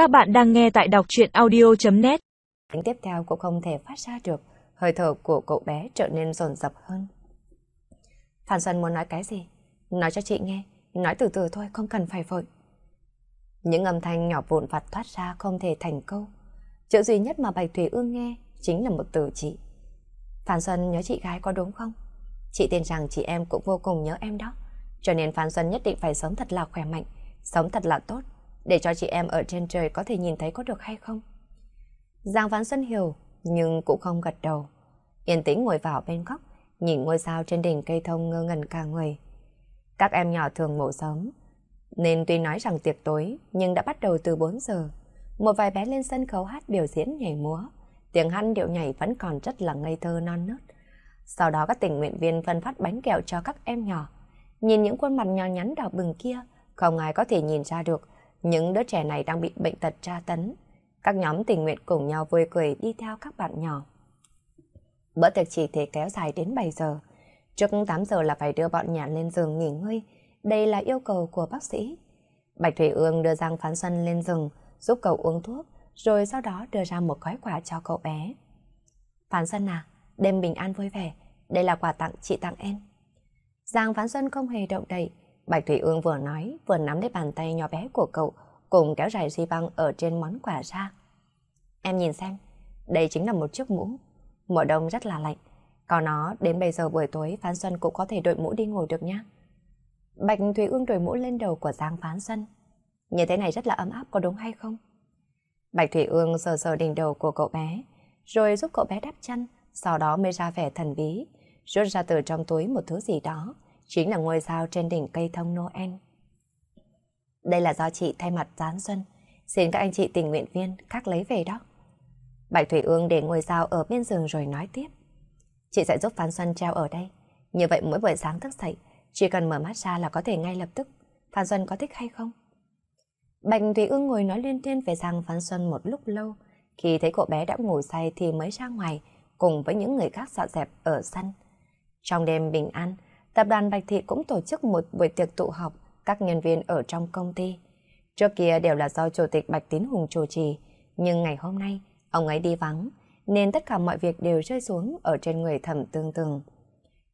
Các bạn đang nghe tại đọc chuyện audio.net Tiếng tiếp theo cũng không thể phát ra được, hơi thở của cậu bé trở nên rồn rập hơn. Phan Xuân muốn nói cái gì? Nói cho chị nghe, nói từ từ thôi, không cần phải vội. Những âm thanh nhỏ vụn vặt thoát ra không thể thành câu. Chữ duy nhất mà Bạch Thủy Ương nghe chính là một từ chị. Phan Xuân nhớ chị gái có đúng không? Chị tin rằng chị em cũng vô cùng nhớ em đó. Cho nên Phan Xuân nhất định phải sống thật là khỏe mạnh, sống thật là tốt, để cho chị em ở trên trời có thể nhìn thấy có được hay không. Giang Phan Xuân hiểu, nhưng cũng không gật đầu. Yên tĩnh ngồi vào bên góc, nhìn ngôi sao trên đỉnh cây thông ngơ ngẩn cả người. Các em nhỏ thường ngủ sớm, nên tuy nói rằng tiệc tối, nhưng đã bắt đầu từ 4 giờ. Một vài bé lên sân khấu hát biểu diễn nhảy múa. Tiếng hát điệu nhảy vẫn còn rất là ngây thơ non nớt. Sau đó các tình nguyện viên phân phát bánh kẹo cho các em nhỏ. Nhìn những khuôn mặt nhỏ nhắn đỏ bừng kia, không ai có thể nhìn ra được những đứa trẻ này đang bị bệnh tật tra tấn. Các nhóm tình nguyện cùng nhau vui cười đi theo các bạn nhỏ. Bữa tiệc chỉ thể kéo dài đến 7 giờ. Trước 8 giờ là phải đưa bọn nhà lên giường nghỉ ngơi. Đây là yêu cầu của bác sĩ. Bạch Thủy Ương đưa Giang Phán Xuân lên giường, giúp cậu uống thuốc, rồi sau đó đưa ra một gói quà cho cậu bé. Phán Xuân à, đêm bình an vui vẻ, đây là quà tặng chị tặng em. Giang Phán Xuân không hề động đậy, Bạch Thủy Ương vừa nói, vừa nắm lấy bàn tay nhỏ bé của cậu, cùng kéo dài di băng ở trên món quà ra. Em nhìn xem, đây chính là một chiếc mũ. Mùa đông rất là lạnh, có nó đến bây giờ buổi tối Phán Xuân cũng có thể đội mũ đi ngồi được nhá. Bạch Thủy Ương đội mũ lên đầu của Giang Phán Xuân. Như thế này rất là ấm áp có đúng hay không? Bạch Thủy Ương sờ sờ đỉnh đầu của cậu bé, rồi giúp cậu bé đắp chăn, sau đó mới ra vẻ thần bí, rút ra từ trong túi một thứ gì đó, chính là ngôi sao trên đỉnh cây thông Noel. Đây là do chị thay mặt gián xuân, xin các anh chị tình nguyện viên khác lấy về đó. Bạch Thủy Ương để ngôi sao ở bên giường rồi nói tiếp. Chị sẽ giúp Phan Xuân treo ở đây, như vậy mỗi buổi sáng thức dậy, chỉ cần mở mắt ra là có thể ngay lập tức. Phan Xuân có thích hay không? Bạch Thủy Ương ngồi nói liên tuyên về rằng Phan Xuân một lúc lâu, khi thấy cậu bé đã ngủ say thì mới ra ngoài, cùng với những người khác dọn dẹp ở sân. Trong đêm bình an, tập đoàn Bạch Thị cũng tổ chức một buổi tiệc tụ họp các nhân viên ở trong công ty. Trước kia đều là do Chủ tịch Bạch Tín Hùng chủ trì, nhưng ngày hôm nay ông ấy đi vắng, nên tất cả mọi việc đều rơi xuống ở trên người thẩm tương tường.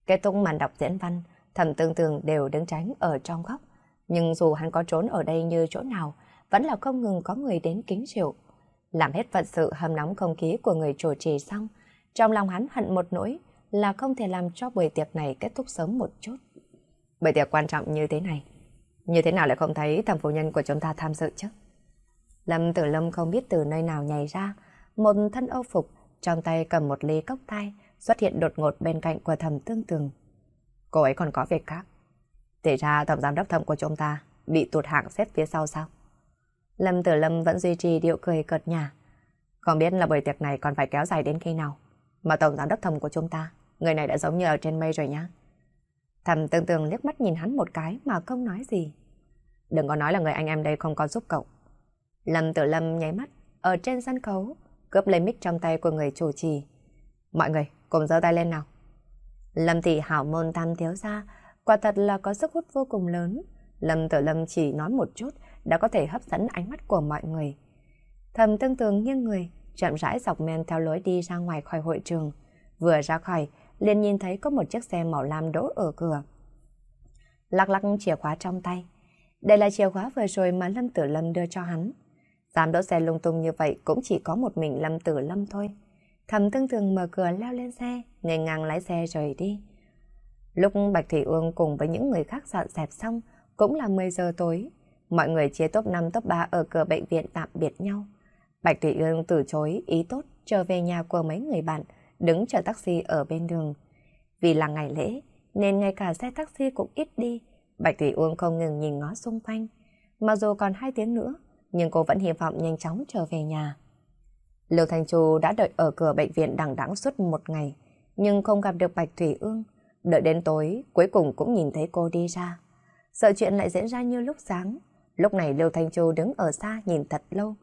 Kết thúc màn đọc diễn văn, thẩm tương tường đều đứng tránh ở trong góc, nhưng dù hắn có trốn ở đây như chỗ nào, vẫn là không ngừng có người đến kính rượu. Làm hết phận sự hâm nóng không khí của người chủ trì xong, trong lòng hắn hận một nỗi là không thể làm cho buổi tiệc này kết thúc sớm một chút. Buổi tiệc quan trọng như thế này, như thế nào lại không thấy thẩm phu nhân của chúng ta tham dự chứ? Lâm Tử Lâm không biết từ nơi nào nhảy ra, một thân âu phục, trong tay cầm một ly cốc thai, xuất hiện đột ngột bên cạnh của thẩm tương tường. Cô ấy còn có việc khác. Thì ra tổng giám đốc thẩm của chúng ta bị tụt hạng xếp phía sau sao? Lâm Tử Lâm vẫn duy trì điệu cười cợt nhả. Không biết là buổi tiệc này còn phải kéo dài đến khi nào. Mà tổng giám đốc thầm của chúng ta, người này đã giống như ở trên mây rồi nhá. Thầm tương tương liếc mắt nhìn hắn một cái mà không nói gì. Đừng có nói là người anh em đây không có giúp cậu. Lâm Tử Lâm nháy mắt, ở trên sân khấu, cướp lấy mic trong tay của người chủ trì. Mọi người, cùng giơ tay lên nào. Lâm Thị hảo môn tam thiếu ra, quả thật là có sức hút vô cùng lớn. Lâm Tử Lâm chỉ nói một chút đã có thể hấp dẫn ánh mắt của mọi người. Thầm tương tương nghiêng người, chậm rãi dọc men theo lối đi ra ngoài khỏi hội trường. Vừa ra khỏi, liền nhìn thấy có một chiếc xe màu lam đỗ ở cửa. Lắc lắc chìa khóa trong tay. Đây là chìa khóa vừa rồi mà Lâm Tử Lâm đưa cho hắn. Dám đỗ xe lung tung như vậy cũng chỉ có một mình Lâm Tử Lâm thôi. Thầm tương thường mở cửa leo lên xe, nghênh ngang lái xe rời đi. Lúc Bạch Thủy Ương cùng với những người khác dọn dẹp xong, cũng là 10 giờ tối. Mọi người chia top 5 top 3 ở cửa bệnh viện tạm biệt nhau. Bạch Thủy Ương từ chối ý tốt trở về nhà của mấy người bạn, đứng chờ taxi ở bên đường. Vì là ngày lễ, nên ngay cả xe taxi cũng ít đi. Bạch Thủy Ương không ngừng nhìn ngó xung quanh. Mặc dù còn hai tiếng nữa, nhưng cô vẫn hy vọng nhanh chóng trở về nhà. Lưu Thanh Chu đã đợi ở cửa bệnh viện đằng đẵng suốt một ngày, nhưng không gặp được Bạch Thủy Ương. Đợi đến tối, cuối cùng cũng nhìn thấy cô đi ra. Sợ chuyện lại diễn ra như lúc sáng. Lúc này Lưu Thanh Chu đứng ở xa nhìn thật lâu.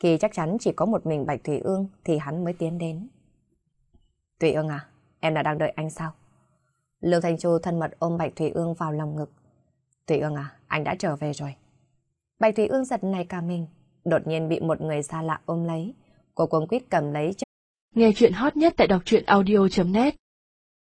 Khi chắc chắn chỉ có một mình Bạch Thủy Ương thì hắn mới tiến đến. Thủy Ương à, em đã đang đợi anh sao? Lưu Thanh Chu thân mật ôm Bạch Thủy Ương vào lòng ngực. Thủy Ương à, anh đã trở về rồi. Bạch Thủy Ương giật này cả mình. đột nhiên bị một người xa lạ ôm lấy. Cô cuống quýt cầm lấy. Nghe chuyện hot nhất tại đọc truyện audio.net